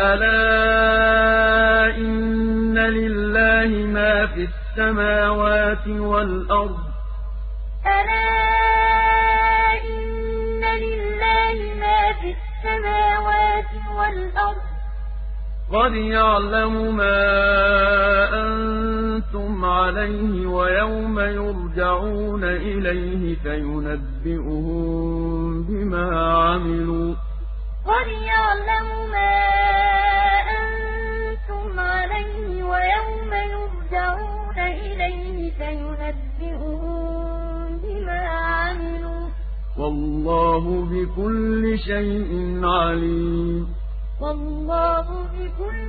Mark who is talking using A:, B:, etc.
A: أَلَا إِنَّ لِلَّهِ مَا فِي السَّمَاوَاتِ وَالْأَرْضِ ۚ
B: أَلَا إِنَّ لِلَّهِ مَا فِي السَّمَاوَاتِ وَالْأَرْضِ ۚ
A: قَدْ يَعْلَمُ مَا أَنتُمْ عَلَيْهِ وَيَوْمَ يُرْجَعُونَ إِلَيْهِ فَيُنَبِّئُهُم بِمَا عَمِلُوا ۗ
B: قَدْ يَعْلَمُ
A: وَاللَّهُ بِكُلِّ شَيْءٍ عَلِيمٌ.
B: وَاللَّهُ بِكُلِّ